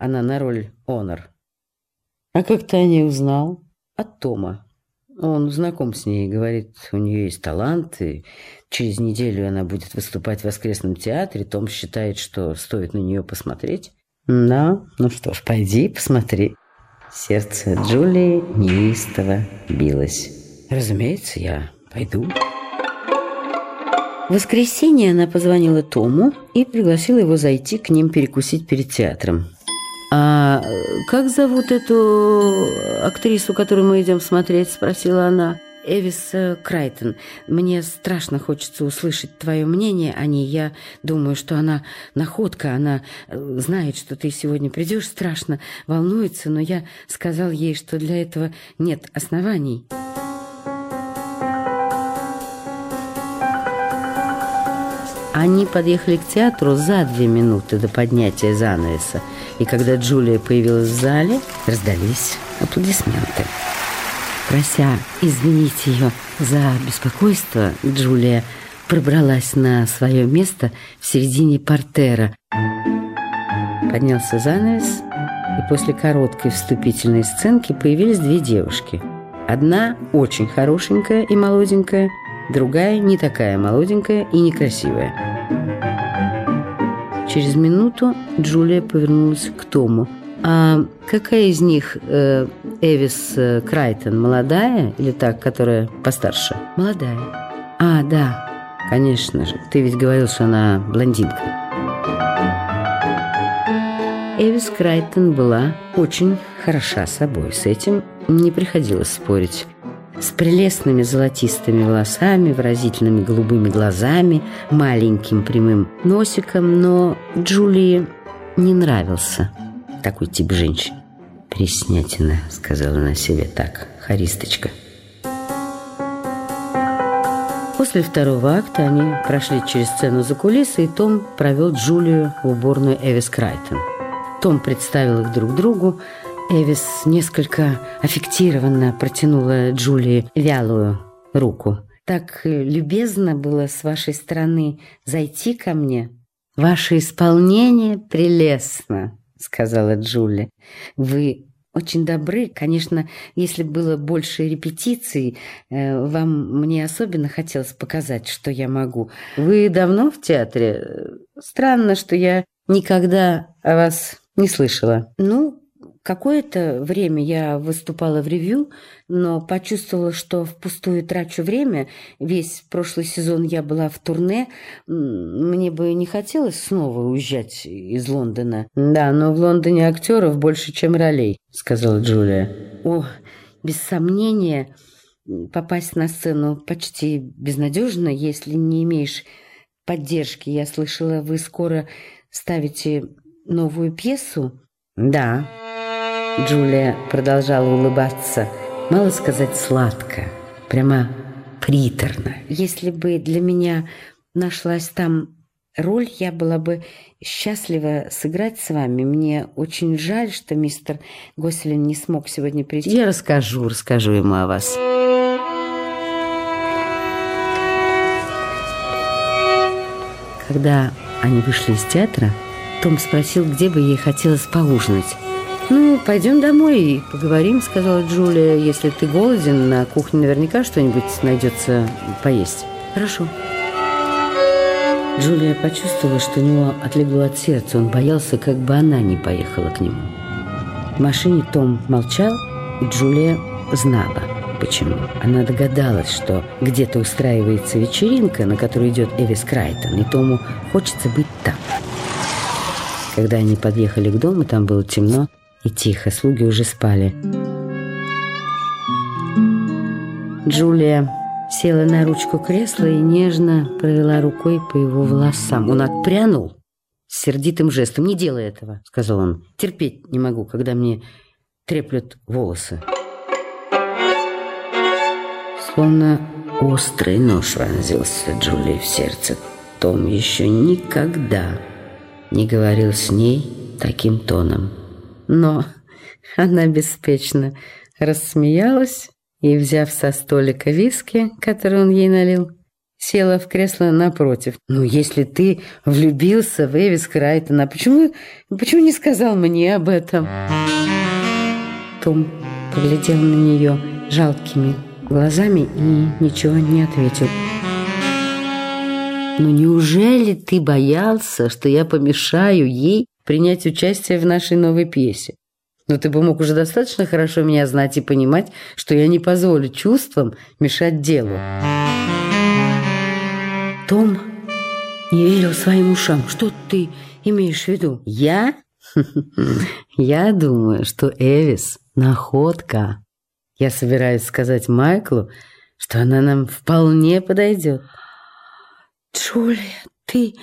она на роль Онор. А как ты о ней узнал? От Тома. Он знаком с ней, говорит, у нее есть талант, и через неделю она будет выступать в воскресном театре. Том считает, что стоит на нее посмотреть. Да, ну что ж, пойди, посмотри. Сердце Джулии неистово билось. Разумеется, я пойду. В воскресенье она позвонила Тому и пригласила его зайти к ним перекусить перед театром. «А как зовут эту актрису, которую мы идем смотреть?» – спросила она. «Эвис э, Крайтон. Мне страшно хочется услышать твое мнение о ней. Я думаю, что она находка, она э, знает, что ты сегодня придешь, страшно волнуется, но я сказал ей, что для этого нет оснований». Они подъехали к театру за две минуты до поднятия занавеса, и когда Джулия появилась в зале, раздались аплодисменты. Прося извинить ее за беспокойство, Джулия пробралась на свое место в середине портера. Поднялся занавес, и после короткой вступительной сценки появились две девушки. Одна очень хорошенькая и молоденькая, другая не такая молоденькая и некрасивая. Через минуту Джулия повернулась к Тому. «А какая из них э, Эвис э, Крайтон? Молодая или так, которая постарше?» «Молодая». «А, да, конечно же. Ты ведь говорил, что она блондинка». Эвис Крайтон была очень хороша собой. С этим не приходилось спорить с прелестными золотистыми волосами, выразительными голубыми глазами, маленьким прямым носиком, но Джулии не нравился такой тип женщин. «Преснятина», — сказала она себе так, харисточка. После второго акта они прошли через сцену за кулисы, и Том провел Джулию в уборную Эвис Крайтон. Том представил их друг другу, Эвис несколько аффектированно протянула Джулии вялую руку. «Так любезно было с вашей стороны зайти ко мне. Ваше исполнение прелестно», — сказала Джулия. «Вы очень добры. Конечно, если было больше репетиций, э, вам мне особенно хотелось показать, что я могу. Вы давно в театре? Странно, что я никогда о вас не слышала. Ну, Какое-то время я выступала в ревью, но почувствовала, что впустую трачу время. Весь прошлый сезон я была в турне. Мне бы не хотелось снова уезжать из Лондона. «Да, но в Лондоне актеров больше, чем ролей», — сказала Джулия. «О, без сомнения, попасть на сцену почти безнадежно, если не имеешь поддержки. Я слышала, вы скоро ставите новую пьесу?» «Да». Джулия продолжала улыбаться. Мало сказать сладко, прямо приторно. Если бы для меня нашлась там роль, я была бы счастлива сыграть с вами. Мне очень жаль, что мистер Гослин не смог сегодня прийти. Я расскажу, расскажу ему о вас. Когда они вышли из театра, том спросил, где бы ей хотелось поужинать. «Ну, пойдем домой и поговорим», — сказала Джулия. «Если ты голоден, на кухне наверняка что-нибудь найдется поесть». «Хорошо». Джулия почувствовала, что у него отлегло от сердца. Он боялся, как бы она не поехала к нему. В машине Том молчал, и Джулия знала, почему. Она догадалась, что где-то устраивается вечеринка, на которую идет Эвис Крайтон, и Тому хочется быть там. Когда они подъехали к дому, там было темно, и тихо, слуги уже спали. Джулия села на ручку кресла и нежно провела рукой по его волосам. Он отпрянул с сердитым жестом. «Не делай этого», — сказал он. «Терпеть не могу, когда мне треплют волосы». Словно острый нож вонзился Джулии в сердце. Том еще никогда не говорил с ней таким тоном. Но она беспечно рассмеялась и, взяв со столика виски, который он ей налил, села в кресло напротив. «Ну, если ты влюбился в Эвис Крайтона, почему, почему не сказал мне об этом?» Том поглядел на нее жалкими глазами и ничего не ответил. «Ну неужели ты боялся, что я помешаю ей принять участие в нашей новой пьесе? Но ты бы мог уже достаточно хорошо меня знать и понимать, что я не позволю чувствам мешать делу». Том не верил своим ушам. «Что ты имеешь в виду?» «Я? Я думаю, что Эвис – находка. Я собираюсь сказать Майклу, что она нам вполне подойдет». «Джулия, ты